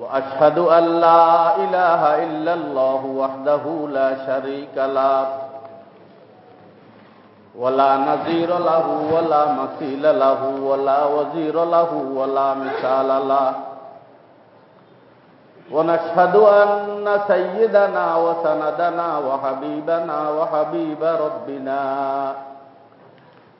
وأشهد أن لا إله إلا الله وحده لا شريك له ولا نظير له ولا مثيل له ولا وزير له ولا مثال له. ونشهد أن سيدنا وسندنا وحبيبنا وحبيب ربنا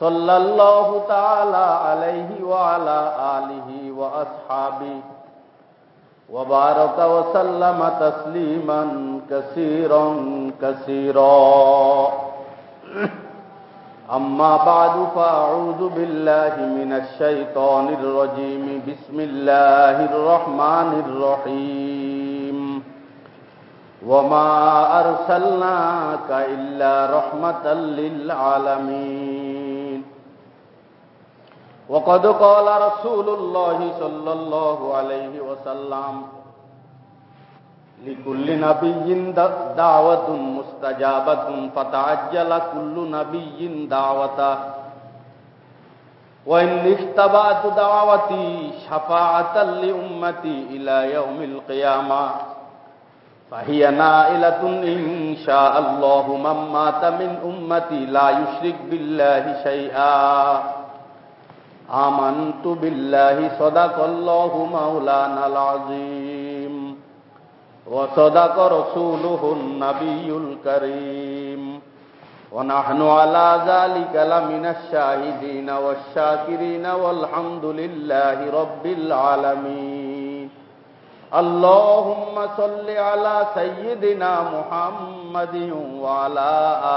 صلى الله تعالى عليه وعلى آله وأصحابه وبارك وسلم تسليما كثيرا كثيرا أما بعد فأعوذ بالله من الشيطان الرجيم بسم الله الرحمن الرحيم وما أرسلناك إلا رحمة للعالمين وقد قال رسول الله صلى الله عليه وسلم لكل نبي دعوة مستجابة فتعجل كل نبي دعوته. وإن اشتبعت دعوتي شفاعة لأمتي إلى يوم القيامة فهي نائلة إن شاء الله. من مات من أمتي لا يشرك بالله شيئا. آمنت بالله صدق الله مولانا العظيم وصدق رسوله النبي الكريم ونحن على ذلك لمن الشاهدين والشاكرين والحمد لله رب العالمين اللهم صل على سيدنا محمد وعلى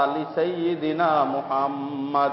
آل سيدنا محمد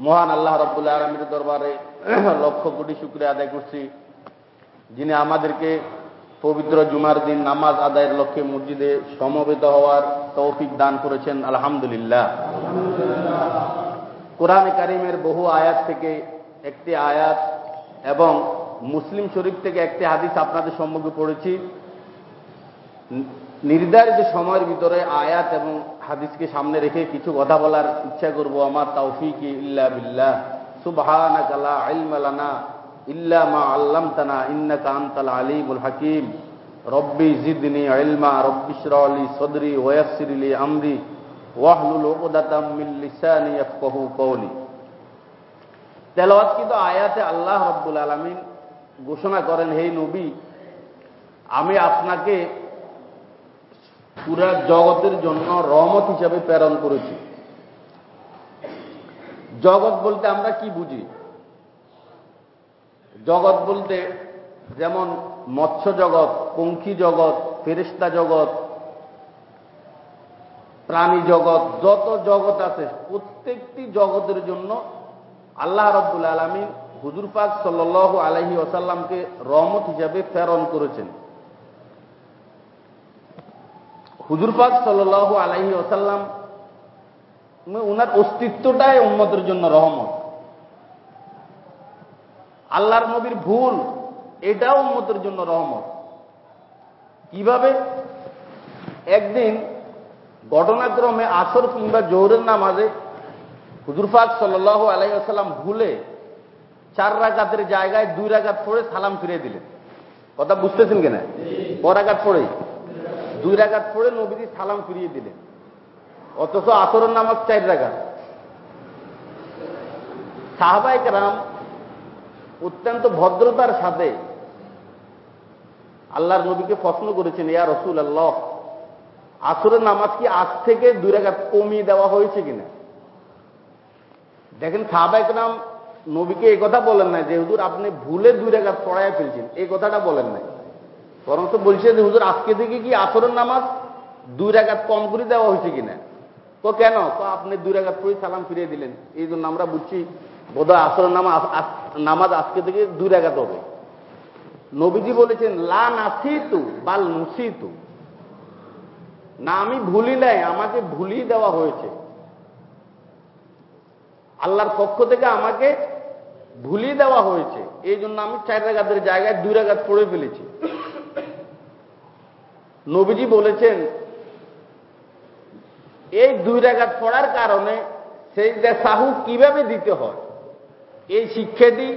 মহান আল্লাহ রব্বুল্লাহ আলমীর দরবারে লক্ষ কোটি শুক্রিয়া আদায় করছি, যিনি আমাদেরকে পবিত্র জুমার দিন নামাজ আদায়ের লক্ষ্যে মসজিদে সমবেত হওয়ার তৌফিক দান করেছেন, আলহামদুলিল্লাহ। কোরআন কারিমের বহু আয়াত থেকে একটি আয়াত এবং মুসলিম শরীফ থেকে একটি হাদিস আপনাদের সম্মুখে পড়েছি। নির্ধারিত সময়ের ভিতরে আয়াত এবং হাদিসকে সামনে রেখে কিছু কথা বলার ইচ্ছা করব। আমার তৌফিক ইল্লা বিল্লাহ। সুবহানাকা লা ইলমা লানা ইল্লা মা আল্লামতানা ইন্নাকা আনতাল আলিমুল হাকিম। রব্বি জিদনি ইলমা, রব্বি ইশরাহ সদরি লি আমরি। ওয়াহলুল উকদাতাম মিন লিসানি ইয়াফকাহু কওলি। তেলাওয়াতকৃত আয়াতে আল্লাহ রব্বুল আলামিন ঘোষণা করেন, হে নবী, আমি আপনাকে পুরা জগতের জন্য রহমত হিসাবে প্রেরণ করেছি। জগৎ বলতে আমরা কি বুঝি? জগৎ বলতে যেমন মৎস্য জগৎ, পঙ্খী জগৎ ফেরিস্তা জগৎ, প্রাণী জগৎ, যত জগৎ আছে, প্রত্যেকটি জগতের জন্য আল্লাহ রব্বুল আলমী হুজুর পাক সাল্ল আলহি ওসাল্লামকে রহমত হিসাবে প্রেরণ করেছেন। হুজুর পাক সাল্ল আলহি ওসাল্লাম উনার অস্তিত্বটাই উন্মতের জন্য রহমত। আল্লাহর নবীর ভুল, এটাও উন্মতের জন্য রহমত। কীভাবে? একদিন ঘটনাক্রমে আসর কিংবা জোহরের নামাজে হুজুরফাক সাল আলাইসাল্লাম ভুলে চার রাগাতের জায়গায় দুই রাগাত পড়ে সালাম ফিরে দিলেন। কথা বুঝতেছেন কিনা? পরাঘাত পড়ে? দুই রাগাত পড়ে নবীজি সালাম ফিরিয়ে দিলেন। অথচ আসরের নামাজ চার রাগাত। সাহাবাইক রাম অত্যন্ত ভদ্রতার সাথে আল্লাহর নবীকে প্রশ্ন করেছেন, ইয়া রসুল আল্লাহ আসরের নামাজ কি আজ থেকে দুই রাগাত কমিয়ে দেওয়া হয়েছে কিনা? দেখেন সাহাবাইক রাম নবীকে এই কথা বলেন না যে, হুজুর, আপনি ভুলে দুই রেখাত পড়ায় ফেলছেন। এই কথাটা বলেন নাই। বরং তো বলছে যে, হুজুর, আজকে থেকে কি আসরের নামাজ দুই রেখাত কম করে দেওয়া হয়েছে কিনা? তো কেন? তো আপনি দুই রেখাত পড়ে সালাম ফিরিয়ে দিলেন। এই জন্য আমরা বুঝছি বোধহয় আসরের নামাজ নামাজ আজকে থেকে দুই রেখাত হবে। নবীজি বলেছেন, লা নাসি তু বাল মুসি তু না, আমি ভুলি নাই, আমাকে ভুলিয়ে দেওয়া হয়েছে। আল্লাহর পক্ষ থেকে আমাকে ভুলিয়ে দেওয়া হয়েছে। এই জন্য আমি চার রাগাতের জায়গায় দুই রাগাত পড়ে ফেলেছি। নবীজি বলেছেন এই দুই রাগাত পড়ার কারণে সেই সাহু কীভাবে দিতে হয়? এই শিক্ষাটি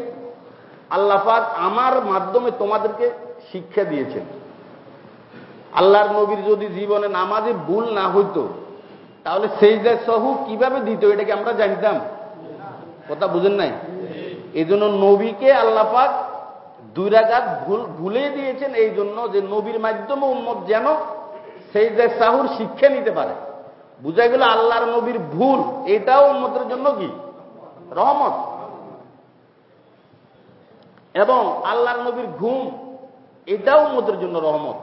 আল্লাহাক আমার মাধ্যমে তোমাদেরকে শিক্ষা দিয়েছেন। আল্লাহর নবীর যদি জীবনে নামাজে ভুল না হইতো তাহলে সেই সাহু কীভাবে দিত এটাকে আমরা জানতাম? কথা বুঝেন নাই? এই জন্য নবীকে আল্লাপাক দুই রাগাত ভুল ভুলে দিয়েছেন এই জন্য যে নবীর মাধ্যমে উন্মত যেন সেই যে সাহুর শিক্ষা নিতে পারে। বুঝা গেল আল্লাহর নবীর ভুল, এটাও উন্মতের জন্য কি? রহমত। এবং আল্লাহর নবীর ঘুম, এটাও উন্মতের জন্য রহমত।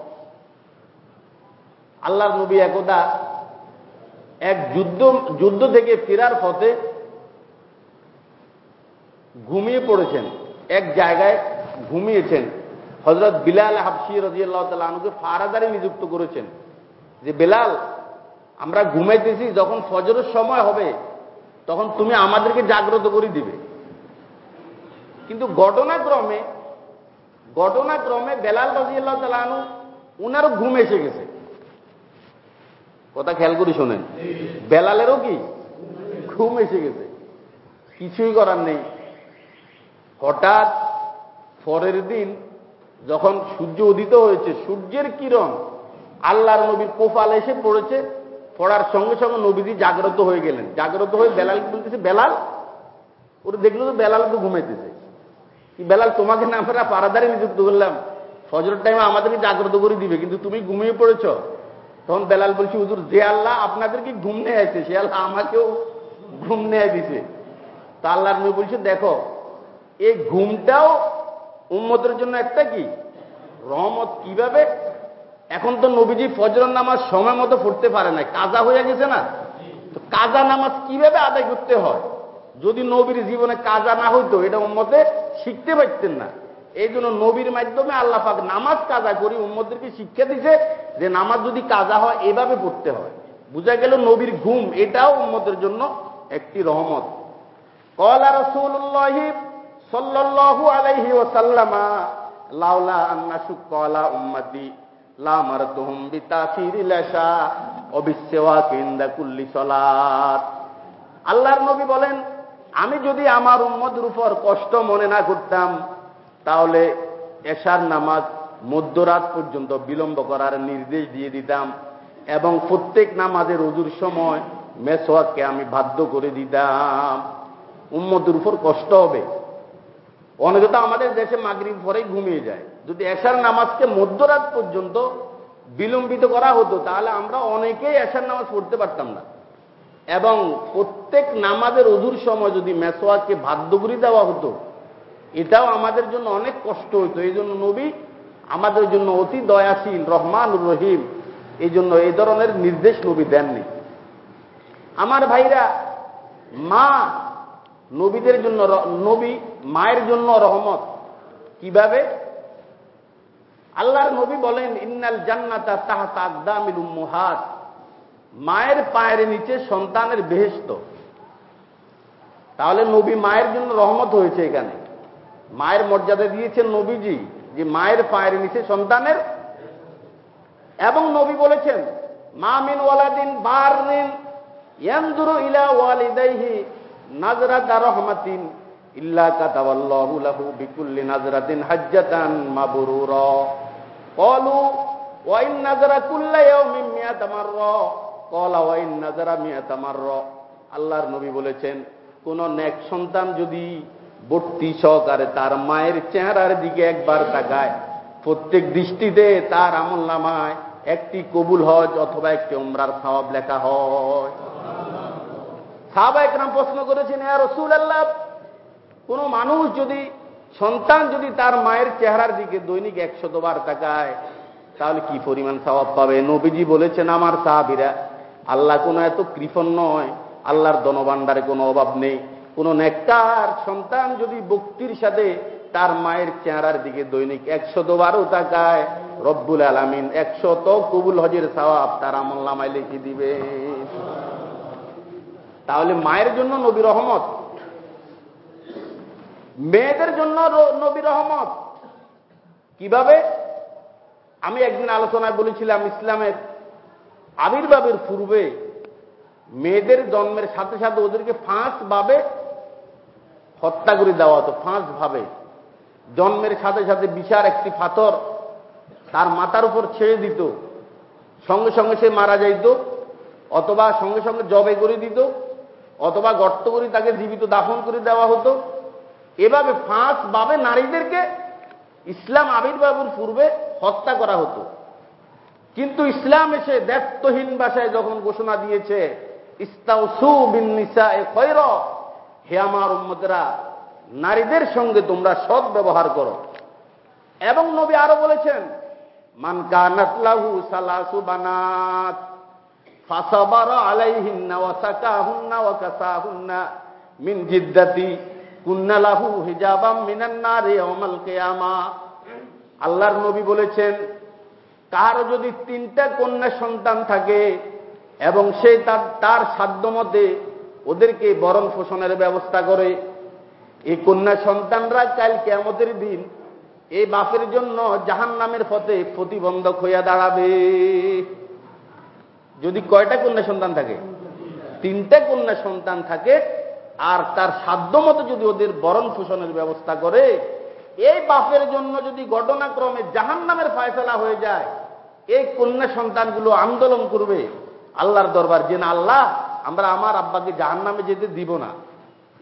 আল্লাহর নবী একদা এক যুদ্ধ যুদ্ধ থেকে ফেরার পথে ঘুমিয়ে পড়েছেন। এক জায়গায় ঘুমিয়েছেন। হজরত বিলাল হাফসি রাজিয়াল্লাহ তালুকে ফারাদারে নিযুক্ত করেছেন। যে, বেলাল, আমরা ঘুমাইতেছি, যখন ফজরের সময় হবে, তখন তুমি আমাদেরকে জাগ্রত করে দিবে। কিন্তু ঘটনাক্রমে ঘটনাক্রমে বেলাল রাজিয়াল্লাহ তালু উনারও ঘুম এসে গেছে। কথা খেয়াল করি শোনেন। বেলালেরও কি? ঘুম এসে গেছে। কিছুই করার নেই। হঠাৎ পরের দিন যখন সূর্য উদিত হয়েছে, সূর্যের কিরণ আল্লাহর নবীর কোফাল এসে পড়েছে, পড়ার সঙ্গে সঙ্গে নবীজি জাগ্রত হয়ে গেলেন। জাগ্রত হয়ে বেলাল বলতেছে? বেলাল? ওরা দেখল তো বেলাল তো ঘুমাইতেছে। কি বেলাল, তোমাকে না আমরা পাড়াদারে নিযুক্ত করলাম। ফজরের টাইমে আমাদেরকে জাগ্রত করে দিবে, কিন্তু তুমি ঘুমিয়ে পড়েছ। তখন বেলাল বলছি, হুজুর, যে আল্লাহ আপনাদেরকে ঘুম নিয়ে আসছে সে আল্লাহ আমাকেও ঘুম নিয়ে দিছে। তা আল্লাহর নবী বলছে, দেখো, এই ঘুমটাও উন্মতের জন্য একটা কি? রহমত কীভাবে? এখন তো নবীজি ফজর নামাজ সময় মতো পড়তে পারে না কাজা হয়ে গেছে না? তো কাজা নামাজ কীভাবে আদায় করতে হয়? যদি নবীর জীবনে কাজা না হইতো, এটা উন্মতে শিখতে পারতেন না। এই জন্য নবীর মাধ্যমে আল্লাহ পাক নামাজ কাজা করি উম্মদেরকে শিক্ষা দিছে যে নামাজ যদি কাজা হয়, এভাবে পড়তে হয়। বুঝা গেল নবীর ঘুম, এটাও উম্মতের জন্য একটি রহমত। কলা রসুল্লাহ সাল্লাল্লাহু আলাইহি ওয়াসাল্লামা লাউলা আন্না শুক্কলা উম্মতি লামারতুহুম বিতাসিরিল আশা অবিসেওয়া কেন্দা কুল্লি সলাত। আল্লাহর নবী বলেন, আমি যদি আমার উম্মদের উপর কষ্ট মনে না করতাম, তাহলে এশার নামাজ মধ্যরাত পর্যন্ত বিলম্ব করার নির্দেশ দিয়ে দিতাম এবং প্রত্যেক নামাজের অজুর সময় মেসোয়াককে আমি বাধ্য করে দিতাম। উম্মদের উপর কষ্ট হবে। অনেকে তো আমাদের দেশে মাগরিব পরেই ঘুমিয়ে যায়। যদি এশার নামাজকে মধ্যরাত পর্যন্ত বিলম্বিত করা হতো, তাহলে আমরা অনেকেই এশার নামাজ পড়তে পারতাম না। এবং প্রত্যেক নামাজের অধুর সময় যদি মেসোয়াকে বাধ্য করে দেওয়া হতো, এটাও আমাদের জন্য অনেক কষ্ট হতো এই জন্য নবী আমাদের জন্য অতি দয়াশীল রহমান রহিম, এই জন্য এই ধরনের নির্দেশ নবী দেননি। আমার ভাইরা, মা নবীদের জন্য নবী মায়ের জন্য রহমত। কীভাবে? আল্লাহর নবী বলেন, ইন্নাল জান্নাতা তাহাতা আকদামিল উম্মুহাত। মায়ের পায়ের নিচে সন্তানের বেহেস্ত তাহলে নবী মায়ের জন্য রহমত হয়েছে এখানে। মায়ের মর্যাদা দিয়েছেন নবীজি যে মায়ের পায়ের নিচে সন্তানের। এবং নবী বলেছেন মামিন ওয়ালাদিন বারিন ইয়ানদুরু ইলা ওয়ালিদাইহি আল্লাহর নবী বলেছেন, কোন নেক সন্তান যদি বর্তি সহকারে তার মায়ের চেহারার দিকে একবার তাকায়, প্রত্যেক দৃষ্টিতে তার আমল নামায় একটি কবুল হজ অথবা একটি উমরার সওয়াব লেখা হয়। সাহাবা একরাম প্রশ্ন করেছেন আর রসুল আল্লাহ কোন মানুষ যদি, সন্তান যদি তার মায়ের চেহারার দিকে দৈনিক একশতবার তাকায়, তাহলে কি পরিমাণ স্বভাব পাবে? নবীজি বলেছেন, আমার সাহাবিরা, আল্লাহ কোনো এত কৃপণ নয়, আল্লাহর ধনভাণ্ডারে কোনো অভাব নেই। কোন নেকটার সন্তান যদি ভক্তির সাথে তার মায়ের চেহারার দিকে দৈনিক একশতবারও তাকায়, রব্বুল আলমিন একশত কবুল হজের সওয়াব তার আমল নামায় লিখে দিবে। তাহলে মায়ের জন্য নবী রহমত, মেয়েদের জন্য নবী রহমত। কীভাবে? আমি একদিন আলোচনায় বলেছিলাম, ইসলামের আবির্ভাবের পূর্বে মেয়েদের জন্মের সাথে সাথে ওদেরকে ফাঁস ভাবে হত্যা করে দেওয়া হতো ফাঁস ভাবে জন্মের সাথে সাথে বিশাল একটি পাথর তার মাথার উপর ছেড়ে দিত, সঙ্গে সঙ্গে সে মারা যাইত, অথবা সঙ্গে সঙ্গে জবে করে দিত অথবা গর্ত করে তাকে জীবিত দাফন করে দেওয়া হতো। এভাবে ফাঁস ভাবে নারীদেরকে ইসলাম আবির্ভাবের পূর্বে হত্যা করা হতো। কিন্তু ইসলাম এসে ব্যস্তহীন ভাষায় যখন ঘোষণা দিয়েছে হে আমার উম্মতেরা, নারীদের সঙ্গে তোমরা সৎ ব্যবহার করো। এবং নবী আরও বলেছেন, মান কানাত লাহু সালাসু বানাত আল্লাহর নবী বলেছেন, কারও যদি তিনটা কন্যা সন্তান থাকে এবং সে তার তার সাধ্য মতে ওদেরকে বরণ পোষণের ব্যবস্থা করে, এই কন্যা সন্তানরা কাল কেমতের দিন এই বাপের জন্য জাহান নামের পথে প্রতিবন্ধক হইয়া দাঁড়াবে। যদি কয়টা কন্যা সন্তান থাকে? তিনটা কন্যা সন্তান থাকে, আর তার সাধ্য মতো যদি ওদের বরণ পোষণের ব্যবস্থা করে, এই বাপের জন্য যদি ঘটনাক্রমে জাহান নামের ফায়সলা হয়ে যায়, এই কন্যা সন্তানগুলো আন্দোলন করবে আল্লাহর দরবার। যে না, আল্লাহ, আমরা আমার আব্বাকে জাহান নামে যেতে দিব না।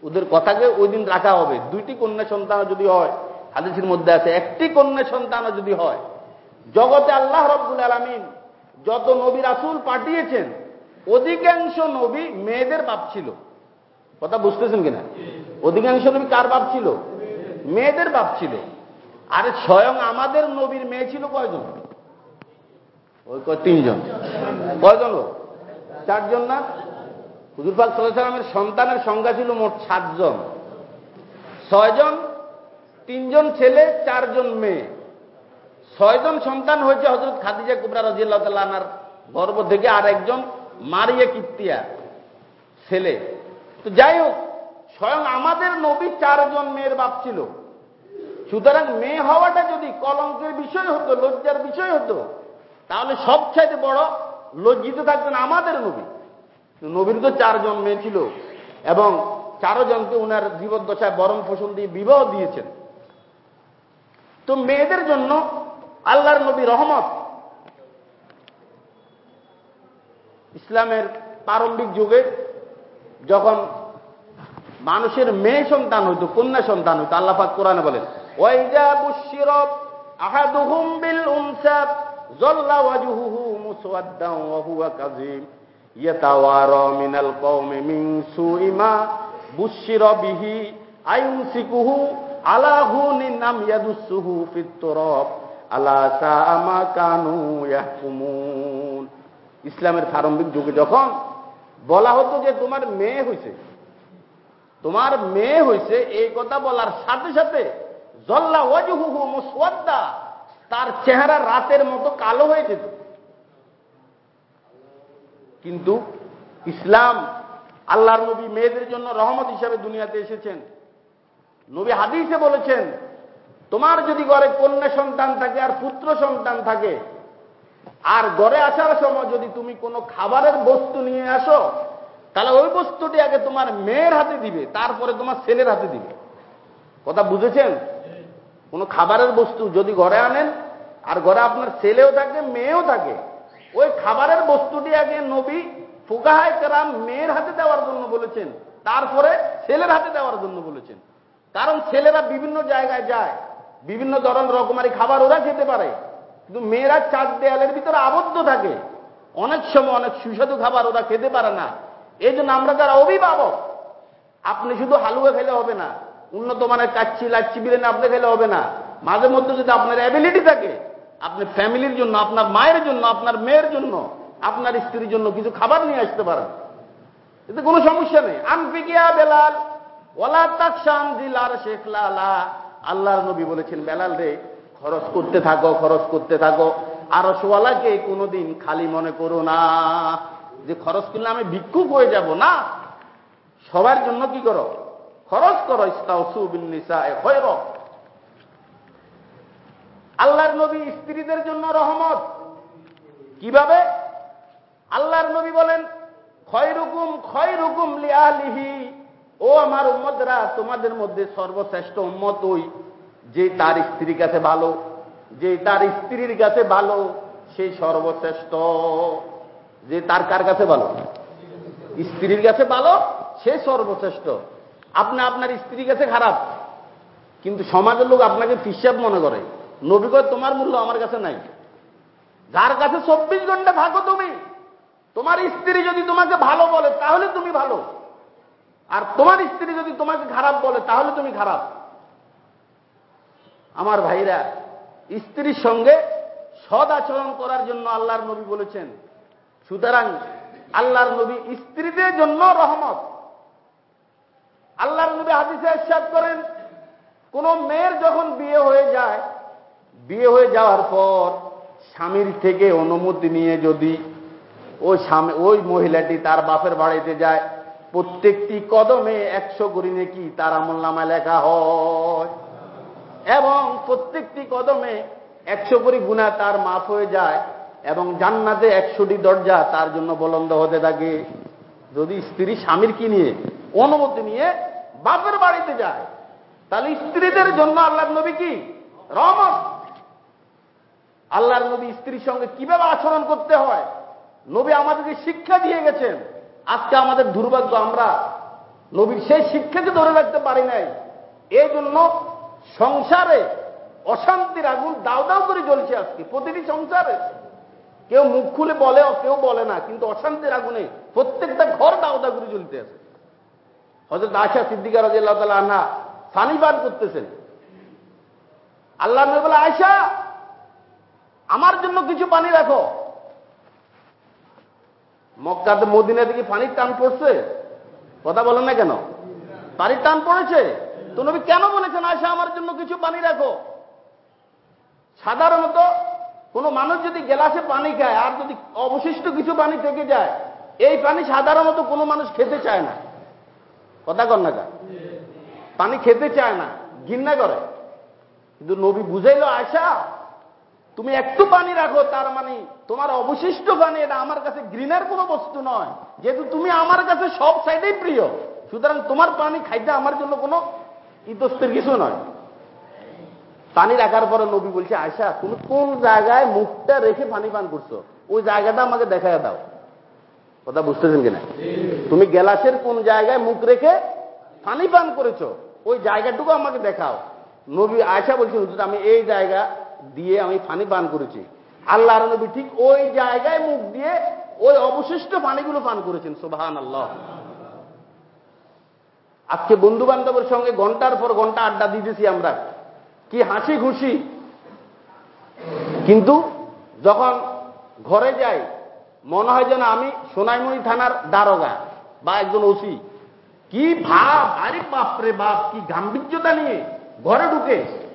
ওদের কথাকে ওই দিন রাখা হবে। দুইটি কন্যা সন্তান যদি হয়, হাদিসের মধ্যে আছে, একটি কন্যা সন্তান যদি হয়, জগতে আল্লাহ রব্বুল আলমিন যত নবী রাসুল পাঠিয়েছেন, অধিকাংশ নবী মেয়েদের বাপ ছিল। কথা বুঝতেছেন কিনা? অধিকাংশ নবী কার বাপ ছিল? মেয়েদের বাপ ছিল। আরে স্বয়ং আমাদের নবীর মেয়ে ছিল কয়জন? ওই কয় তিনজন। কয়জন লোক চারজন না? হুজুরপাক সাল্লামের সন্তানের সংখ্যা ছিল মোট সাতজন। ছয়জন, তিনজন ছেলে, চারজন মেয়ে। ছয়জন সন্তান হয়েছে হজরত খাদিজা কুবরা রাজিয়াল্লাহ তাল্লাহার গর্ব থেকে আর একজন মারিয়া কিপ্তিয়া ছেলে। তো যাই হোক স্বয়ং আমাদের নবী চারজন মেয়ের বাপ ছিল। সুতরাং মেয়ে হওয়াটা যদি কলঙ্কের বিষয় হতো, লজ্জার বিষয় হতো, তাহলে সবচাইতে বড় লজ্জিত থাকতেন আমাদের নবী। নবীর তো চারজন মেয়ে ছিল এবং চারজনকে উনার জীবদ্দশায় বরণ পোষণ দিয়ে বিবাহ দিয়েছেন। তো মেয়েদের জন্য আল্লাহর নবী রহমত। ইসলামের প্রারম্ভিক যুগে যখন মানুষের মেয়ে সন্তান হইতো, কন্যা সন্তান হইতো আল্লাহাক কোরআনে বলেন, ওয়াইজা বুশিরব আহাদুহুম বিল উনসাব জল্লা ওয়াজুহুহু মুসওয়াদ্দান ওয়া কাযীম। ইয়াতাওয়ারা মিনাল কওমি সুই বুশিরা বিহি আয়ুমসিকুহু আলা হুনিন নাম ইয়াদুসুহু ফিত তুরাব। আলা সাআমা কানু ইসলামের প্রারম্ভিক যুগে যখন বলা হতো যে তোমার মেয়ে হইছে, তোমার মেয়ে হইছে, এই কথা বলার সাথে সাথে জল্লা ওয়াজুহু মুসওয়াদ্দা, তার চেহারা রাতের মতো কালো হয়ে যেত। কিন্তু ইসলাম আল্লাহর নবী মেয়েদের জন্য রহমত হিসাবে দুনিয়াতে এসেছেন। নবী হাদিসে বলেছেন তোমার যদি ঘরে কন্যা সন্তান থাকে আর পুত্র সন্তান থাকে, আর ঘরে আসার সময় যদি তুমি কোনো খাবারের বস্তু নিয়ে আসো, তাহলে ওই বস্তুটি আগে তোমার মেয়ের হাতে দিবে, তারপরে তোমার ছেলের হাতে দিবে। কথা বুঝেছেন? কোনো খাবারের বস্তু যদি ঘরে আনেন, আর ঘরে আপনার ছেলেও থাকে, মেয়েও থাকে, ওই খাবারের বস্তুটি আগে নবী ফুকাহায় কেরাম মেয়ের হাতে দেওয়ার জন্য বলেছেন, তারপরে ছেলের হাতে দেওয়ার জন্য বলেছেন। কারণ ছেলেরা বিভিন্ন জায়গায় যায় বিভিন্ন ধরনের রকমারি খাবার ওরা খেতে পারে। কিন্তু মেয়েরা চার দেয়ালের ভিতরে আবদ্ধ থাকে। অনেক সময় অনেক সুস্বাদু খাবার ওরা খেতে পারে না। এই জন্য আমরা যারা অভিভাবক, আপনি শুধু হালুয়া খেলে হবে না, উন্নত মানের কাচ্ছি লাচ্ছি বিরিয়ানি আপনি খেলে হবে না। মাঝে মধ্যে যদি আপনার অ্যাবিলিটি থাকে, আপনি ফ্যামিলির জন্য, আপনার মায়ের জন্য, আপনার মেয়ের জন্য, আপনার স্ত্রীর জন্য কিছু খাবার নিয়ে আসতে পারেন। এতে কোনো সমস্যা নেই। আনফিকিয়া বেলাল, ওলা তাকসান দিলার শেখ লালা আল্লাহর নবী বলেছেন, বেলাল রে, খরচ করতে থাকো, খরচ করতে থাকো। আর সোয়ালাকে কোনোদিন খালি মনে করো না। যে খরচ করলে আমি ভিক্ষুক হয়ে যাব না? সবার জন্য কি করো? খরচ করো, ইস্তাউসু বিন্নিসা খয়র আল্লাহর নবী স্ত্রীদের জন্য রহমত। কীভাবে? আল্লাহর নবী বলেন, খয়রুকুম খয়রুকুম লিআলিহি ও আমার উম্মতরা, তোমাদের মধ্যে সর্বশ্রেষ্ঠ উম্মত ওই যে তার স্ত্রীর কাছে ভালো, যে তার স্ত্রীর কাছে ভালো সেই সর্বশ্রেষ্ঠ। যে তার কার কাছে ভালো? স্ত্রীর কাছে ভালো, সে সর্বশ্রেষ্ঠ। আপনি আপনার স্ত্রীর কাছে খারাপ, কিন্তু সমাজের লোক আপনাকে ফিসাব মনে করে। নবীগর তোমার মূল্য আমার কাছে নাই। যার কাছে চব্বিশ ঘণ্টা থাকো তুমি। তোমার স্ত্রী যদি তোমাকে ভালো বলে, তাহলে তুমি ভালো। আর তোমার স্ত্রী যদি তোমাকে খারাপ বলে, তাহলে তুমি খারাপ। আমার ভাইরা, স্ত্রীর সঙ্গে সদ আচরণ করার জন্য আল্লাহর নবী বলেছেন, সুতরাং আল্লাহর নবী স্ত্রীদের জন্য রহমত। আল্লাহর নবী হাদিসে ইরশাদ করেন, কোন মেয়ের যখন বিয়ে হয়ে যায়, বিয়ে হয়ে যাওয়ার পর স্বামীর থেকে অনুমতি নিয়ে যদি ওই স্বামী, ওই মহিলাটি তার বাপের বাড়িতে যায় প্রত্যেকটি কদমে একশো করি নাকি তার আমল নামায় লেখা হয়। এবং প্রত্যেকটি কদমে একশো করি গুণা তার মাফ হয়ে যায় এবং জান্নাতে একশোটি দরজা তার জন্য বলন্দ হতে থাকে। যদি স্ত্রী স্বামীর কি নিয়ে অনুমতি নিয়ে বাপের বাড়িতে যায়, তাহলে স্ত্রীদের জন্য আল্লাহর নবী কি? রহমত। আল্লাহর নবী স্ত্রীর সঙ্গে কীভাবে আচরণ করতে হয়? নবী আমাদেরকে শিক্ষা দিয়ে গেছেন। আজকে আমাদের দুর্ভাগ্য, আমরা নবীর সেই শিক্ষাকে ধরে রাখতে পারি নাই। এই জন্য সংসারে অশান্তির আগুন দাও দাও করে জ্বলছে আজকে, প্রতিটি সংসারে। কেউ মুখ খুলে বলে, কেউ বলে না, কিন্তু অশান্তির আগুনে প্রত্যেকটা ঘর দাও দাও করে জ্বলতে আছে। হজরত আশা সিদ্দিকা রাজি আল্লাহ তালা আনা পানি পান করতেছেন। আল্লাহ নবী বলে আয়সা আমার জন্য কিছু পানি রাখো। মক্কাতে মদিনা থেকে পানির টান পড়ছে। কথা বলেন না কেন? পানির টান পড়েছে। তো নবী কেন বলেছেন, আয়সা, আমার জন্য কিছু পানি রাখো? সাধারণত কোন মানুষ যদি গেলাসে পানি খায়, আর যদি অবশিষ্ট কিছু পানি থেকে যায়, এই পানি সাধারণত কোনো মানুষ খেতে চায় না। কথা কর না পানি খেতে চায় না ঘিন্না করে। কিন্তু নবী বুঝাইল, আয়সা তুমি একটু পানি রাখো, তার মানে তোমার অবশিষ্ট পানি এটা আমার কাছে গ্রিনার কোনো বস্তু নয়। যেহেতু তুমি আমার কাছে সব সাইডেই প্রিয়, সুতরাং তোমার পানি খাইতে আমার জন্য কোনো ইতস্তের কিছু নয়। পানি রাখার পরে নবী বলছে আয়সা তুমি কোন জায়গায় মুখটা রেখে পানি পান করছ? ওই জায়গাটা আমাকে দেখা দাও। কথা বুঝতেছেন কিনা? তুমি গ্যালাসের কোন জায়গায় মুখ রেখে পানি পান করেছ? ওই জায়গাটুকু আমাকে দেখাও। নবী আয়সা বলছে আমি এই জায়গা দিয়ে আমি পানি পান করেছি। আল্লাহর নবী ঠিক ওই জায়গায় মুখ দিয়ে ওই অবশিষ্ট পানিগুলো পান করেছেন সোভান আল্লাহ আজকে বন্ধু বান্ধবের সঙ্গে ঘণ্টার পর ঘণ্টা আড্ডা দিতেছি আমরা। কি হাসি খুশি। কিন্তু যখন ঘরে যাই, মনে হয় যেন আমি সোনাইমণি থানার দারোগা বা একজন ওসি। কি ভাব, আরে বাপরে বাপ, কি গাম্ভীর্যতা নিয়ে ঘরে ঢুকে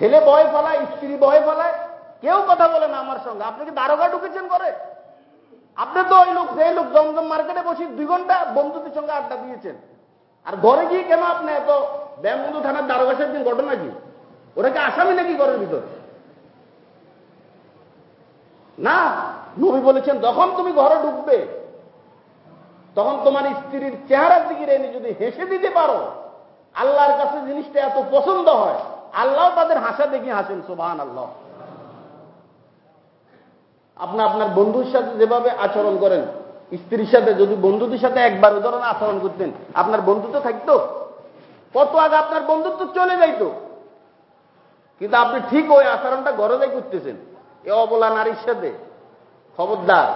ছেলে বয়ে ফেলায়, স্ত্রী বয়ে ফেলায়, কেউ কথা বলে না আমার সঙ্গে। আপনি কি দারোগা ঢুকেছেন ঘরে? আপনি তো ওই লোক যে লোক জমজম মার্কেটে বসে দুই ঘণ্টা বন্ধুদের সঙ্গে আড্ডা দিয়েছেন। আর ঘরে গিয়ে কেন আপনি এত ব্যায়ামবন্ধু থানার দারোগা সাহেব ঘটনা কি? ওরা কি আসামি নাকি ঘরের ভিতরে? না, নবী বলেছেন, যখন তুমি ঘরে ঢুকবে, তখন তোমার স্ত্রীর চেহারার দিকে রেনে যদি হেসে দিতে পারো, আল্লাহর কাছে জিনিসটা এত পছন্দ হয় আল্লাহ তাদের হাসা দেখে হাসেন সোবাহান আল্লাহ আপনি আপনার বন্ধুর সাথে যেভাবে আচরণ করেন, স্ত্রীর সাথে যদি বন্ধুদের সাথে একবার উদাহরণ আচরণ করতেন, আপনার বন্ধুত্ব থাকতো। কত আগে আপনার বন্ধুত্ব চলে যাইতো। কিন্তু আপনি ঠিক ওই আচরণটা গরজাই করতেছেন। এ অবলা নারীর সাথে। খবরদার।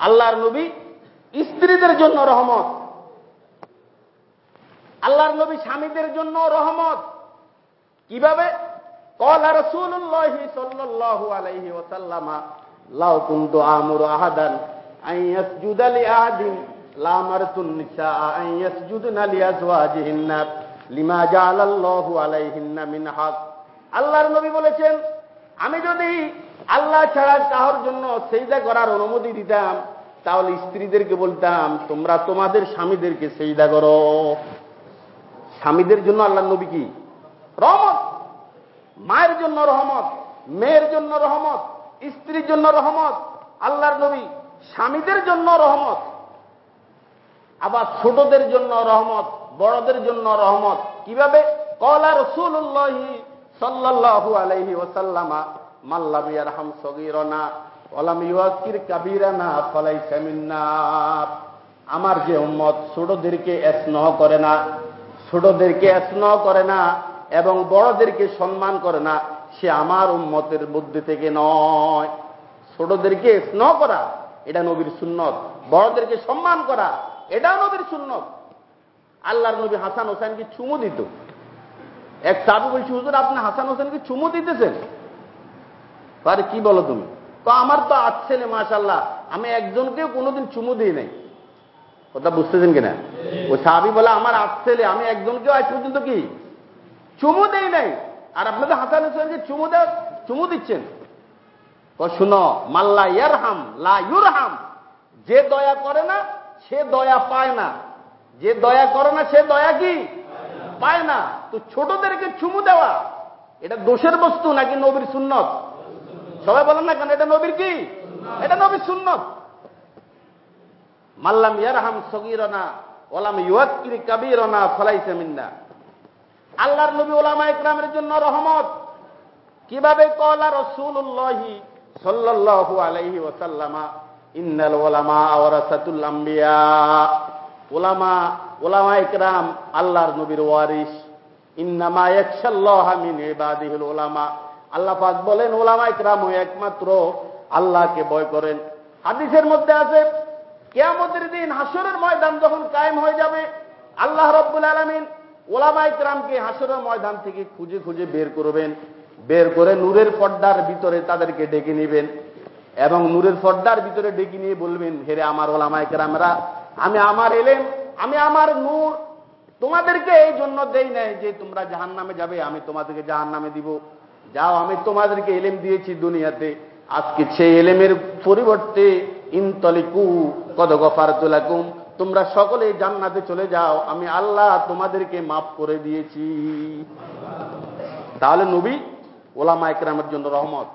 আল্লাহর নবী স্ত্রীদের জন্য রহমত। আল্লাহর নবী স্বামীদের জন্য রহমত। কীভাবে? আল্লাহর নবী বলেছেন, আমি যদি আল্লাহ ছাড়া কাহর জন্য সেইদা করার অনুমতি দিতাম, তাহলে স্ত্রীদেরকে বলতাম, তোমরা তোমাদের স্বামীদেরকে সেইদা করো। স্বামীদের জন্য আল্লাহ নবী কি? রহমত। মায়ের জন্য রহমত, মেয়ের জন্য রহমত, স্ত্রীর জন্য রহমত, আল্লাহর নবী স্বামীদের জন্য রহমত, আবার ছোটদের জন্য রহমত, বড়দের জন্য রহমত। কীভাবে? কলা রসুল্লাহি সাল্লাহু আলাইহি ওসাল্লামা মাল্লাম ইয়ারহাম সগিরনা ওলাম ইউয়াকির কাবিরানা ফলাই আমার যে উম্মত ছোটদেরকে স্নেহ করে না, ছোটদেরকে স্নেহ করে না এবং বড়দেরকে সম্মান করে না সে আমার উম্মতের মধ্যে থেকে নয়। ছোটদেরকে স্নেহ করা এটা নবীর সুন্নত। বড়দেরকে সম্মান করা এটাও নবীর সুন্নত। আল্লাহর নবী হাসান হোসেনকে চুমু দিত। এক সাবু বলছি হুজুর আপনি হাসান হোসেনকে চুমু দিতেছেন? আরে কি বলো তুমি? তো আমার তো আট ছেলে মাশাল্লাহ আমি একজনকেও কোনোদিন চুমু দিই নাই। কথা বুঝতেছেন কিনা? ওই সাহাবি বলে আমার আট ছেলে আমি একজনকেও আজ পর্যন্ত কি চুমু দেই নাই। আর আপনাদের হাসান হোসেনকে চুমু দেওয়া চুমু দিচ্ছেন। শুনো মাল্লা ইয়ারহাম, লা ইউরহাম। যে দয়া করে না, সে দয়া পায় না। যে দয়া করে না, সে দয়া কি? পায় না। তো ছোটদেরকে চুমু দেওয়া, এটা দোষের বস্তু নাকি নবীর সুন্নত? সবাই বলেন না কেন, এটা নবীর কি? এটা নবীর সুন্নত। মাল্লাম ইয়ারহাম সগিরনা ওলাম ইউয়াক্কির কাবিরনা ফলাইছে মিন্না। আল্লাহর নবী ওলামা ইকরামের জন্য রহমত। কীভাবে কলা রসুল্লাহি সাল্লাল্লাহু আলাইহি ওয়াসাল্লামা, ইন্নাল ওলামা ওয়ারাসাতুল আম্বিয়া ওলামা ওলামা ইকরাম আল্লাহর নবীর ওয়ারিস ইন্নামা ইয়াকশাল্লাহ মিন ইবাদিহিল ওলামা আল্লাহ পাক বলেন, ওলামা ইকরাম একমাত্র আল্লাহকে ভয় করেন। হাদিসের মধ্যে আছে, কেয়ামতের দিন হাসরের ময়দান যখন কায়েম হয়ে যাবে, আল্লাহ রব্বুল আলমিন ওলামা ইকরামকে হাসরের ময়দান থেকে খুঁজে খুঁজে বের করবেন। বের করে নূরের পর্দার ভিতরে তাদেরকে ডেকে নেবেন এবং নূরের পর্দার ভিতরে ডেকে নিয়ে বলবেন হেরে আমার ওলামা ইকরামরা আমি আমার এলেম, আমি আমার নূর, তোমাদেরকে এই জন্য দেই নাই যে তোমরা জাহান নামে যাবে, আমি তোমাদেরকে জাহান নামে দিব। যাও, আমি তোমাদেরকে এলেম দিয়েছি দুনিয়াতে। আজকে সেই এলেমের পরিবর্তে ইনতলিকু কদ গফার তোলাকুম তোমরা সকলে জান্নাতে চলে যাও, আমি আল্লাহ তোমাদেরকে মাফ করে দিয়েছি। তাহলে নবী ওলামা একরামের জন্য রহমত।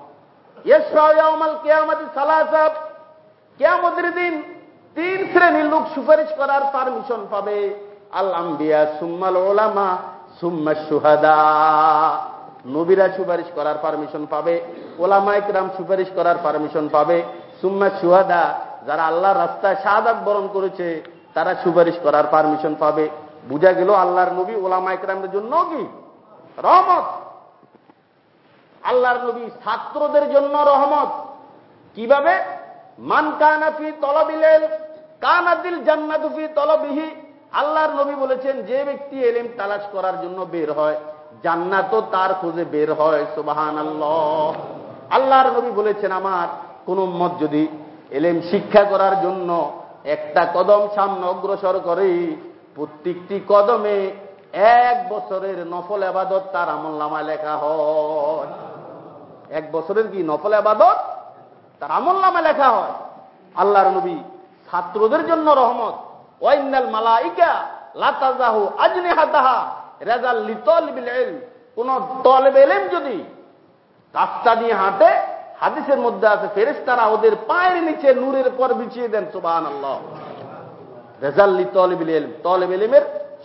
কেয়ামতের দিন তিন শ্রেণির লোক সুপারিশ করার পারমিশন পাবে। আল্লাম্বিয়া সুম্মাল ওলামা সুম্মা সুহাদা নবীরা সুপারিশ করার পারমিশন পাবে, ওলামা ইকরাম সুপারিশ করার পারমিশন পাবে, সুম্মা সুহাদা যারা আল্লাহর রাস্তায় শাহাদাত বরণ করেছে, তারা সুপারিশ করার পারমিশন পাবে। বুঝা গেল আল্লাহর নবী ওলামা ইকরামের জন্য কি? রহমত। আল্লাহর নবী ছাত্রদের জন্য রহমত। কীভাবে? মান কানাফি তলবিলেন কানাদিল জান্নাতুফি তলবিহি। আল্লাহর নবী বলেছেন, যে ব্যক্তি এলেম তালাশ করার জন্য বের হয়, জান্নাতও তার খোঁজে বের হয় সুবাহান আল্লাহ আল্লাহর নবী বলেছেন, আমার কোন মত যদি এলেম শিক্ষা করার জন্য একটা কদম সামনে অগ্রসর করে। প্রত্যেকটি কদমে এক বছরের নফল আবাদত তার আমল নামায় লেখা হয়। এক বছরের কি নফল আবাদত? তার আমল নামায় লেখা হয়। আল্লাহর নবী ছাত্রদের জন্য রহমত। ওয়াইনাল মালাইকা লাতাজাহু আজনে হাতাহা রেজাল লিতল বিল কোন তলব এলেম যদি রাস্তা দিয়ে হাঁটে হাদিসের মধ্যে আছে ফেরেস্তারা ওদের পায়ের নিচে নূরের পর বিছিয়ে দেন সুবাহান আল্লাহ রেজাল্লি তলেবিল তলেব এলিমের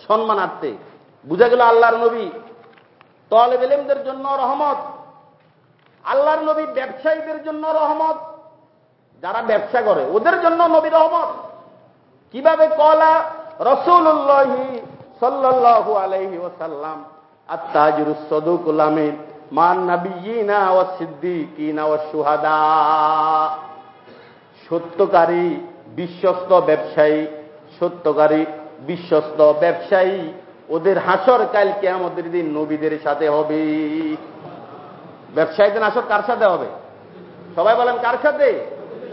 সম্মানার্থে। বুঝা গেল আল্লাহর নবী। তলেব এলিমদের জন্য রহমত। আল্লাহর নবী ব্যবসায়ীদের জন্য রহমত। যারা ব্যবসা করে, ওদের জন্য নবী রহমত। কীভাবে কলা রসুল্লাহি সাল্লাহু আলহি ওসাল্লাম আত্মাজুর সদুকুল আমিন সত্যকারী বিশ্বস্ত ব্যবসায়ী, সত্যকারী বিশ্বস্ত ব্যবসায়ী, ওদের হাসর কাল আমাদের দিন নবীদের সাথে হবে। ব্যবসায়ীদের হাসর কার সাথে হবে? সবাই বলেন কার সাথে?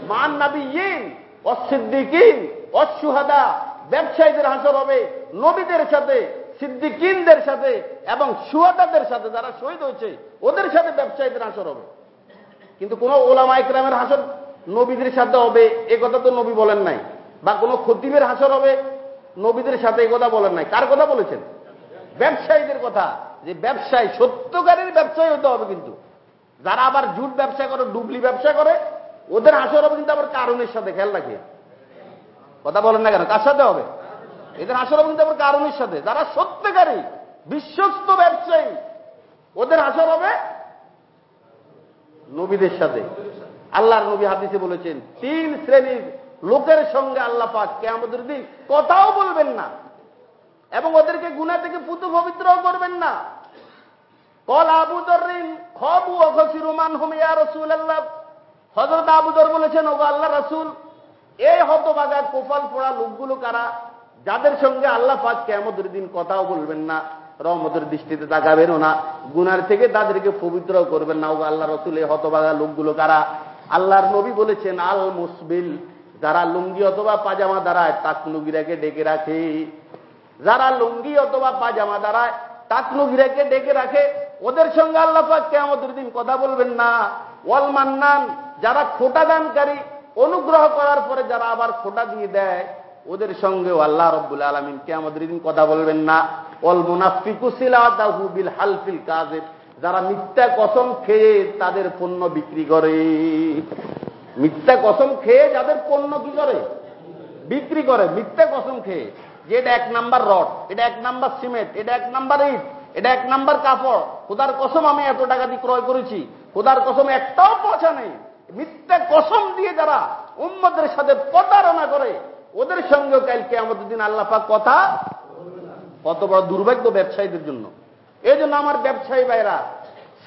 মান নাবি ইন অসিদ্দিকিন অসুহাদা ব্যবসায়ীদের হাসর হবে নবীদের সাথে। সিদ্দিকিনদের সাথে এবং সুহাদাদের সাথে যারা শহীদ হয়েছে, ওদের সাথে ব্যবসায়ীদের হাসর হবে। কিন্তু কোন ওলামা ইকরামের হাসর নবীদের সাথে হবে, এ কথা তো নবী বলেন নাই। বা কোন খতিবের হাসর হবে, নবীদের সাথে এ কথা বলেন নাই। কার কথা বলেছেন? ব্যবসায়ীদের কথা। যে ব্যবসায়ী, সত্যকারীর ব্যবসায়ী হতে হবে কিন্তু। যারা আবার জুট ব্যবসা করে, ডুবলি ব্যবসা করে, ওদের হাসর হবে কিন্তু আবার কারণের সাথে, খেয়াল রাখে। কথা বলেন না কেন? কার সাথে হবে? এদের হাসর হবে কারণের সাথে। যারা সত্যকারী, বিশ্বস্ত ব্যবসায়ী, ওদের হাসর হবে নবীদের সাথে। আল্লাহর নবী হাদিসে বলেছেন, তিন শ্রেণির লোকের সঙ্গে আল্লাহ পাক কেমতের দিন কথাও বলবেন না এবং ওদেরকে গুণা থেকে পুতু পবিত্র করবেন না। কল আবুদরিন খবু অঘসিরুমান হুমিয়া রসুল আল্লাহ হজরত আবুদর বলেছেন, ওগো আল্লাহ রসুল, এই হতবাগা কোপাল পোড়া লোকগুলো কারা? যাদের সঙ্গে আল্লাহ পাক কেমতের দিন কথাও বলবেন না, রহমতের দৃষ্টিতে তাকাবেনও না, গুনার থেকে তাদেরকে পবিত্র করবেন না। ওগো আল্লাহ রসুল এই হতবাগা লোকগুলো কারা? আল্লাহর নবী বলেছেন, আল মুসবিল, যারা লুঙ্গি অথবা পাজামা দ্বারায় তাকনুগিরাকে ডেকে রাখে। যারা লুঙ্গি অথবা পাজামা দ্বারায় তাকনুগিরাকে ডেকে রাখে, ওদের সঙ্গে আল্লাহ পাক কেমতের দিন কথা বলবেন না। ওয়াল মান্নান, যারা খোটা দানকারী, অনুগ্রহ করার পরে যারা আবার খোটা দিয়ে দেয় ওদের সঙ্গেও আল্লাহ রব্বুল আলমিন কেমতের দিন কথা বলবেন না। অল মুনাফিকুসিলাহু বিল হালফিল কাজে যারা মিথ্যা কসম খেয়ে তাদের পণ্য বিক্রি করে। মিথ্যা কসম খেয়ে যাদের পণ্য কি করে? বিক্রি করে। মিথ্যা কসম খেয়ে। যে এটা এক নাম্বার রড, এটা এক নাম্বার সিমেন্ট, এটা এক নাম্বার ইট, এটা এক নাম্বার কাপড়। খোদার কসম আমি এত টাকা দিয়ে ক্রয় করেছি। খোদার কসম একটাও পৌঁছা নেই। মিথ্যা কসম দিয়ে যারা উম্মদের সাথে প্রতারণা করে ওদের সঙ্গে কালকে আমাদের দিন আল্লাপা কথা কত বড় দুর্ভাগ্য ব্যবসায়ীদের জন্য। এই জন্য আমার ব্যবসায়ী ভাইরা,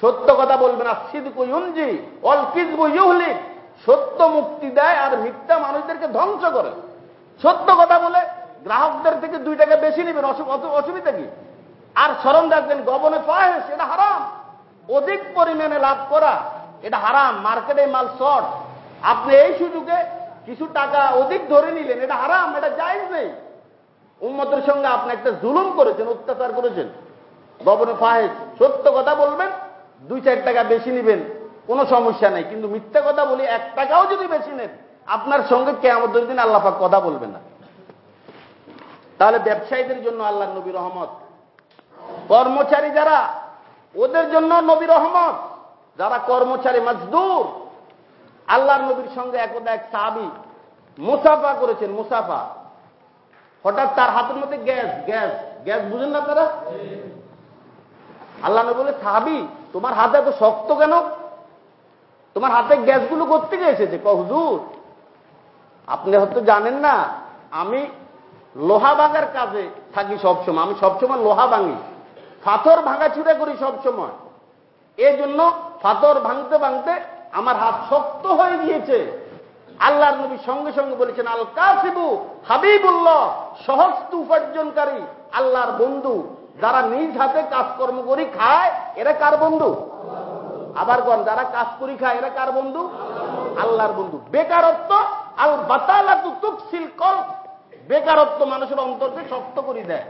সত্য কথা বলবেন আর সিদকু ইউনজি অল কিসবু ইউহলিক, সত্য মুক্তি দেয় আর মিথ্যা মানুষদেরকে ধ্বংস করে। সত্য কথা বলে গ্রাহকদের থেকে দুই টাকা বেশি নেবেন অসুবিধা কি? আর স্মরণ রাখবেন, গবনে পায় সেটা হারাম। অধিক পরিমাণে লাভ করা, এটা হারাম। মার্কেটে মাল শর্ট। আপনি এই সুযোগে কিছু টাকা অধিক ধরে নিলেন, এটা হারাম, এটা জায়জ নেই। উন্মতের সঙ্গে আপনি একটা জুলুম করেছেন, অত্যাচার করেছেন। গবনে ফাহেজ সত্য কথা বলবেন, দুই চার টাকা বেশি নেবেন, কোনো সমস্যা নেই। কিন্তু মিথ্যা কথা বলি এক টাকাও যদি বেশি নেন, আপনার সঙ্গে কেমন দিন আল্লাহাক কথা বলবেন না। তাহলে ব্যবসায়ীদের জন্য আল্লাহ নবী রহমত। কর্মচারী যারা, ওদের জন্য নবী রহমত। যারা কর্মচারী, মজদুর আল্লাহর নবীর সঙ্গে একদা এক সাহাবি মুসাফা করেছেন, মুসাফা। হঠাৎ তার হাতের মধ্যে গ্যাস গ্যাস। গ্যাস বুঝেন না তারা আল্লাহ নবী বলে, সাহাবি, তোমার হাতে এত শক্ত কেন? তোমার হাতে গ্যাসগুলো করতে এসেছে? হুজুর, আপনি হয়তো জানেন না, আমি লোহা ভাঙার কাজে থাকি সবসময়। আমি সবসময় লোহা ভাঙি। পাথর ভাঙাচুরা করি সবসময়। এই জন্য পাথর ভাঙতে ভাঙতে আমার হাত শক্ত হয়ে গিয়েছে। আল্লাহর নবী সঙ্গে সঙ্গে বলেছেন আল কাসিবু হাবিবুল্লাহ, সহস্ত উপার্জনকারী আল্লাহর বন্ধু। যারা নিজ হাতে কাজকর্ম করি খায়, এরা কার বন্ধু? আবার কন, যারা কাজ করি খায়, এরা কার বন্ধু? আল্লাহর বন্ধু। বেকারত্ব আল বাতালাতু তুকসিল কল বেকারত্ব মানুষের অন্তরকে শক্ত করে দেয়।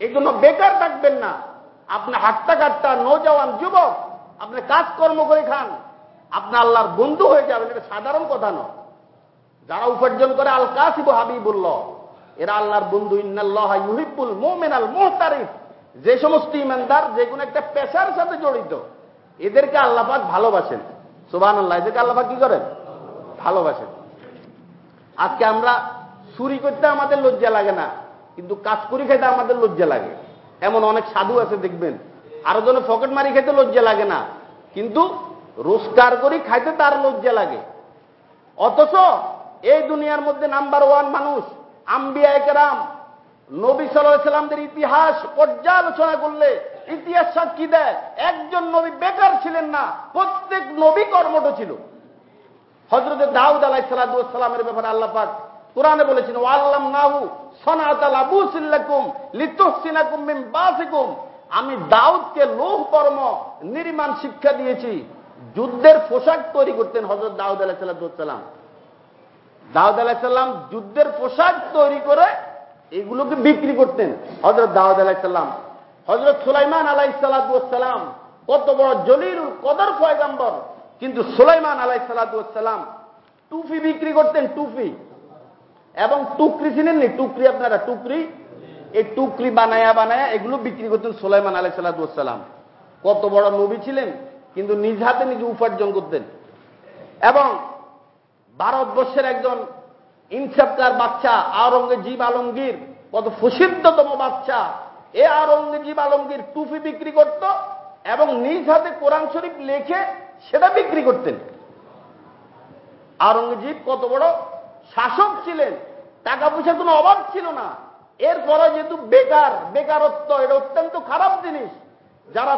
এই জন্য বেকার থাকবেন না। আপনি হাট্টা কাট্টা নৌজওয়ান যুবক, আপনি কাজকর্ম করে খান। আপনি আল্লাহর বন্ধু হয়ে যাবেন, এটা সাধারণ কথা নয়। যারা উপার্জন করে আল কাসিব হাবিবুল্লাহ, এরা আল্লাহর বন্ধু, ইন্নাল্লাহ ইউহিবুল মোমেন আল মোহতারিফ। যে সমস্ত ইমানদার, যে কোনো একটা পেশার সাথে জড়িত, এদেরকে আল্লাপাক ভালোবাসেন। সুবান আল্লাহ এদেরকে আল্লাহ কি করেন? ভালোবাসেন। আজকে আমরা চুরি করতে আমাদের লজ্জা লাগে না, কিন্তু কাজ করি খেতে আমাদের লজ্জা লাগে। এমন অনেক সাধু আছে, দেখবেন। আরও জন পকেট মারি খেতে লজ্জা লাগে না, কিন্তু রোজগার করি খাইতে তার লজ্জা লাগে। অথচ এই দুনিয়ার মধ্যে নাম্বার ওয়ান মানুষ, আম্বিয়া একরাম, নবী সাল্লামদের ইতিহাস পর্যালোচনা করলে ইতিহাস সাক্ষী দেয়, একজন নবী বেকার ছিলেন না, প্রত্যেক নবী কর্মঠ ছিল। হজরত দাউদ আলাহ সালামের ব্যাপারে আল্লাহ পাক কোরআনে বলেছেন ও আল্লাম নাহু সিল্লাকুম বাসিকুম। আমি দাউদকে লোহ কর্ম নির্মাণ শিক্ষা দিয়েছি। যুদ্ধের পোশাক তৈরি করতেন হজরত দাউদ আলাহ সাল্লাম দাউদ আলাহিসাল্লাম যুদ্ধের পোশাক তৈরি করে এগুলোকে বিক্রি করতেন হজরত দাউদ আলাহিসাল্লাম হজরত সুলাইমান আলাইসালাম কত বড় জলিল কদর পয়গাম্বর। কিন্তু সুলাইমান আলাইসালাম টুপি বিক্রি করতেন, টুপি। এবং টুকরি চিনেননি টুকরি আপনারা, টুকরি? এই টুকরি বানায়া বানায়া এগুলো বিক্রি করতেন সুলাইমান আলাইসালাম কত বড় নবী ছিলেন? কিন্তু নিজ হাতে নিজে উপার্জন করতেন। এবং ভারতবর্ষের একজন ইনসাফকার বাচ্চা আওরঙ্গজীব আলমগীর, কত প্রসিদ্ধতম বাচ্চা এ আওরঙ্গজীব আলমগীর টুপি বিক্রি করত এবং নিজ হাতে কোরআন শরীফ লেখে সেটা বিক্রি করতেন। আওরঙ্গজীব কত বড় শাসক ছিলেন, টাকা পয়সার কোনো অভাব ছিল না। এরপরে যেহেতু বেকার, বেকারত্ব, এটা অত্যন্ত খারাপ জিনিস। যারা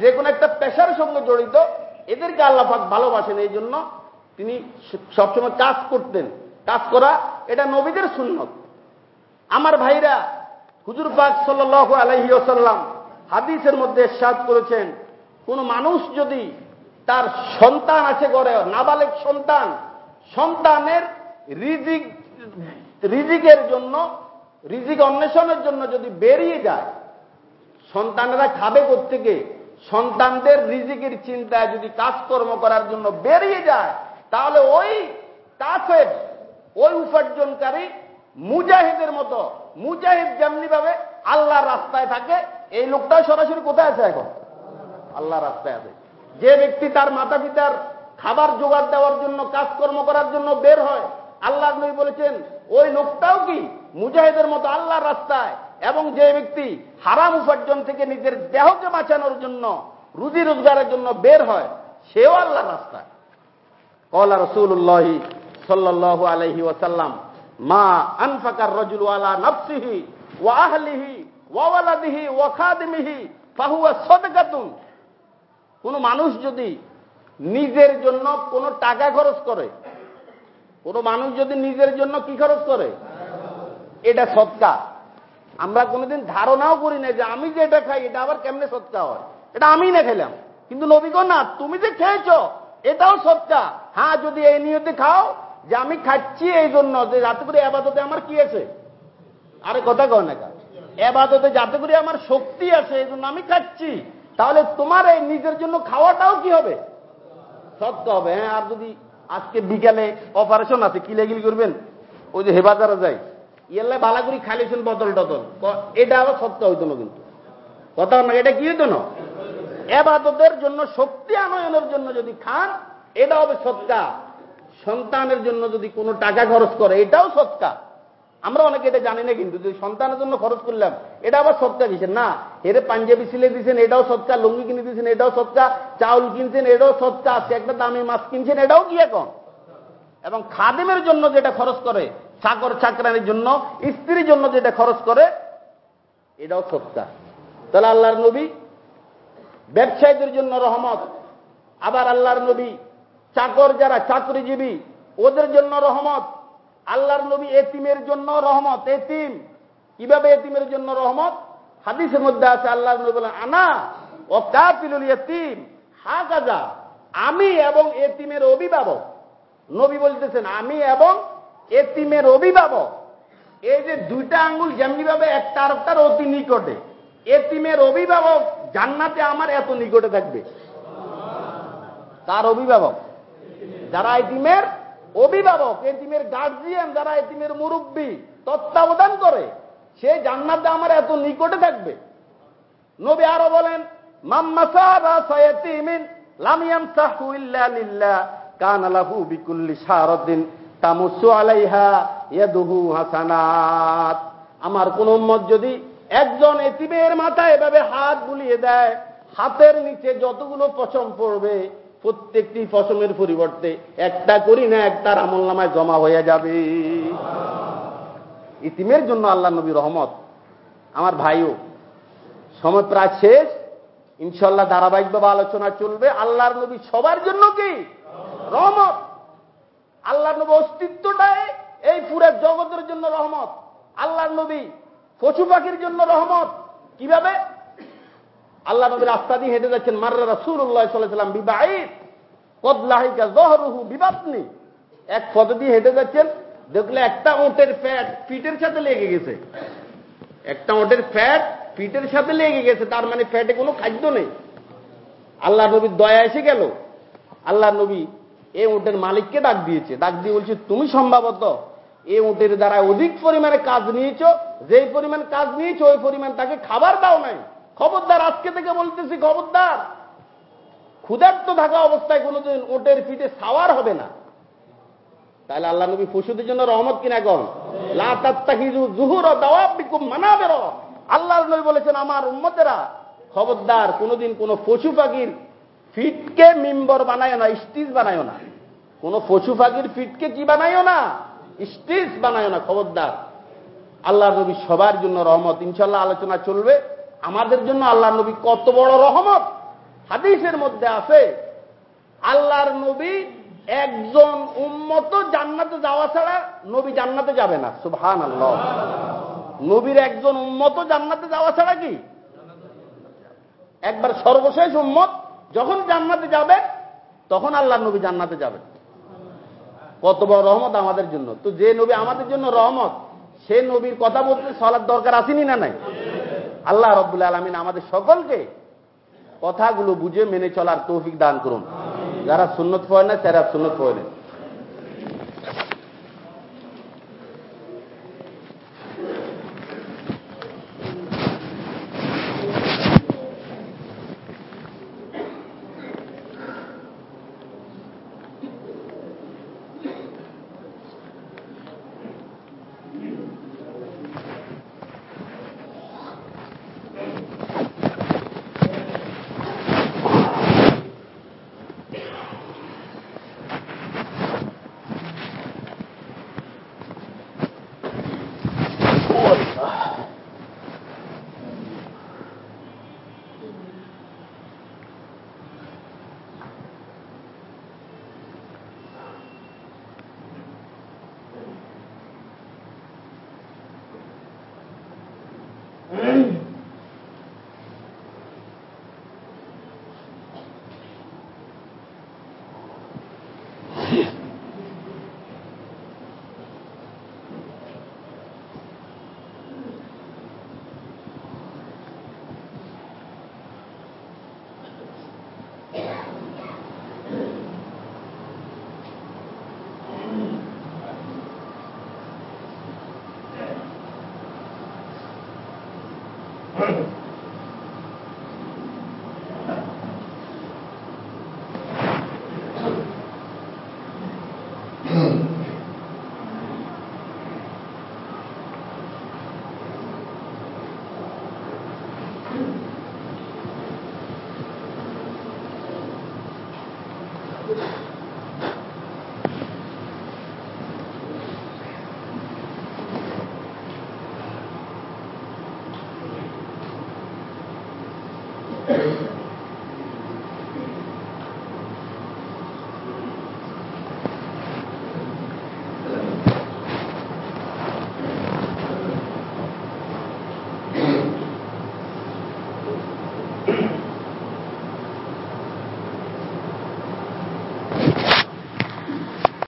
যে কোনো একটা পেশার সঙ্গে জড়িত, এদেরকে আল্লাহাক ভালোবাসেন, এই জন্য তিনি সবসময় কাজ করতেন। কাজ করা, এটা নবীদের সুন্নত। আমার ভাইরা, হুজুর পাক সাল আলহি ওসাল্লাম হাদিসের মধ্যে সাদ করেছেন, কোন মানুষ যদি তার সন্তান আছে গড়ে নাবালেক সন্তান, সন্তানের রিজিক, রিজিকের জন্য, রিজিক অন্বেষণের জন্য যদি বেরিয়ে যায় সন্তানেরা খাবে থেকে সন্তানদের রিজিকের চিন্তায় যদি কাজকর্ম করার জন্য বেরিয়ে যায়, তাহলে ওই কাফের, ওই উপার্জনকারী মুজাহিদের মতো, মুজাহিদ যেমনি ভাবে আল্লাহ রাস্তায় থাকে, এই লোকটা সরাসরি কোথায় আছে এখন? আল্লাহ রাস্তায় আছে। যে ব্যক্তি তার মাতা পিতার খাবার জোগাড় দেওয়ার জন্য, কাজকর্ম করার জন্য বের হয়, আল্লাহ নবী বলেছেন, ওই লোকটাও কি মুজাহিদের মতো আল্লাহর রাস্তায় এবং যে ব্যক্তি হারাম উপার্জন থেকে নিজের দেহকে বাঁচানোর জন্য, রুজি রোজগারের জন্য বের হয়, সেও আল্লাহ রাস্তায় কলা রসুল্লাহ সাল্লাহ আলহি ওসাল্লাম মা আনফাকার রজুল আলা নফসিহি ওয়া আহলিহি ওয়ালাদিহি ওয়াখাদিমিহি ফাহুয়া সদকাতুন। কোন মানুষ যদি নিজের জন্য কোন টাকা খরচ করে, কোন মানুষ যদি নিজের জন্য কি খরচ করে? এটা সৎকা। আমরা কোনোদিন ধারণাও করি না যে আমি যে এটা খাই, এটা আবার কেমনে সৎকা হয়? এটা আমি না খেলাম। কিন্তু নবীগ না, তুমি যে খেয়েছ, এটাও সৎকা। হ্যাঁ যদি এই নিয়তে খাও যে আমি খাচ্ছি এই জন্য যে যাতে করে আবাদতে আমার কি আছে? আরে কথা কয় না এবাদতে যাতে করে আমার শক্তি আছে এই জন্য আমি খাচ্ছি। তাহলে তোমার এই নিজের জন্য খাওয়াটাও কি হবে? সত্য হবে। হ্যাঁ আর যদি আজকে বিকালে অপারেশন আছে কি লেগিল করবেন? ওই যে হেবাজারা যায় ইয়েলে বালা করি খালিছেন বদল টদল। এটা আবার সত্য হইতো না কিন্তু। কথা না, এটা কি হইতো না এবাদতের জন্য শক্তি আনয়নের জন্য যদি খান এটা হবে সৎকা। সন্তানের জন্য যদি কোনো টাকা খরচ করে, এটাও সৎকা। আমরা অনেকে এটা জানি না কিন্তু যদি সন্তানের জন্য খরচ করলাম, এটা আবার সৎকা দিচ্ছেন না, এরে পাঞ্জাবি সিলে দিচ্ছেন এটাও সৎকা। লুঙ্গি কিনে দিচ্ছেন এটাও সৎকা। চাউল কিনছেন, এটাও সৎকা। আজকে একটা দামি মাছ কিনছেন, এটাও কি এখন? এবং খাদেমের জন্য যেটা খরচ করে চাকর চাকরানির জন্য, স্ত্রীর জন্য যেটা খরচ করে, এটাও সৎকা তাহলে আল্লাহর নবী ব্যবসায়ীদের জন্য রহমত। আবার আল্লাহর নবী চাকর যারা, চাকরিজীবী, ওদের জন্য রহমত। আল্লাহর নবী এতিমের জন্য রহমত। এতিম। কীভাবে এতিমের জন্য রহমত? হাদিসের মধ্যে আছে, আল্লাহর নবী বলেন, আনা ও কাপিলুল এতিম হা কাজা আমি এবং এতিমের অভিভাবক। নবী বলতেছেন, আমি এবং এতিমের অভিভাবক। এই যে দুইটা আঙ্গুল যেমনি ভাবে একটা আরেকটার অতি নিকটে, এতিমের অভিভাবক জান্নাতে আমার এত নিকটে থাকবে। তার অভিভাবক? যারা এতিমের অভিভাবক, এতিমের গার্জিয়ান যারা এতিমের মুরব্বী, তত্ত্বাবধান করে, সে জান্নাতে আমার এত নিকটে থাকবে। নবী আরও বলেন মাম্মাসামিন লামিয়াম সাহু ইল্লা লিল্লাহ, কান লাহু বিকুল্লি শারদিন তামুসু আলাইহা ইয়াদুহু হাসানাত। আমার কোন উম্মত যদি একজন এতিমের মাথায় এভাবে হাত বুলিয়ে দেয়, হাতের নিচে যতগুলো পশম পড়বে, প্রত্যেকটি পশমের পরিবর্তে একটা করি না, একটার আমল নামায় জমা হয়ে যাবে। ইতিমের জন্য আল্লাহ নবী রহমত। আমার ভাইও, সময় প্রায় শেষ। ইনশাল্লাহ ধারাবাহিকভাবে আলোচনা চলবে। আল্লাহর নবী সবার জন্য কি? রহমত। আল্লাহ নবী অস্তিত্বটাই এই পুরো জগতের জন্য রহমত। আল্লাহর নবী পশু পাখির জন্য রহমত। কীভাবে? আল্লাহ নবী রাস্তা দিয়ে হেঁটে যাচ্ছেন, মার্রা রাসুল্লাহ সাল্লাম বিবাহিত কদলাহিকা জহরুহু বিবাদনি এক পদ দিয়ে হেঁটে যাচ্ছেন, দেখলে একটা ওটের ফ্যাট পিটের সাথে লেগে গেছে। একটা ওটের ফ্যাট পিটের সাথে লেগে গেছে, তার মানে ফ্যাটে কোনো খাদ্য নেই। আল্লাহ নবীর দয়া এসে গেল। আল্লাহ নবী এ উটের মালিককে ডাক দিয়েছে। ডাক দিয়ে বলছে, তুমি সম্ভবত এ উটের দ্বারা অধিক পরিমাণে কাজ নিয়েছ, যেই পরিমাণ কাজ নিয়েছ, ওই পরিমাণ তাকে খাবার দাও নাই। খবরদার, আজকে থেকে বলতেছি খবরদার। ক্ষুধার্ত থাকা অবস্থায় কোনোদিন ওটের পিঠে সাওয়ার হবে না। তাহলে আল্লাহ নবী পশুদের জন্য রহমত কিনা মানাবের। আল্লাহ নবী বলেছেন, আমার উম্মতেরা, খবরদার, কোনোদিন কোনো পশু পাখির ফিটকে মিম্বর বানায় না, স্টিচ বানায় না। কোন পশু পাখির ফিটকে কি বানায় না? স্টিচ বানায় না, খবরদার। আল্লাহ নবী সবার জন্য রহমত। ইনশাল্লাহ আলোচনা চলবে। আমাদের জন্য আল্লাহ নবী কত বড় রহমত। হাদিসের মধ্যে আছে, আল্লাহর নবী একজন উম্মত জান্নাতে যাওয়া ছাড়া নবী জান্নাতে যাবে না। সুবহান আল্লাহ নবীর একজন উন্মত জান্নাতে যাওয়া ছাড়া কি? একবার সর্বশেষ উম্মত যখন জান্নাতে যাবে, তখন আল্লাহ নবী জান্নাতে যাবে। কত বড় রহমত আমাদের জন্য। তো যে নবী আমাদের জন্য রহমত, সে নবীর কথা বলতে সলার দরকার আসেনি না নাই? আল্লাহ রব্বুল আলমিন আমাদের সকলকে কথাগুলো বুঝে মেনে চলার তৌফিক দান করুন। যারা সুন্নত পড়ে না, তারা সুন্নত পড়ে